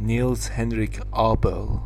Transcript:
Niels Henrik Abel.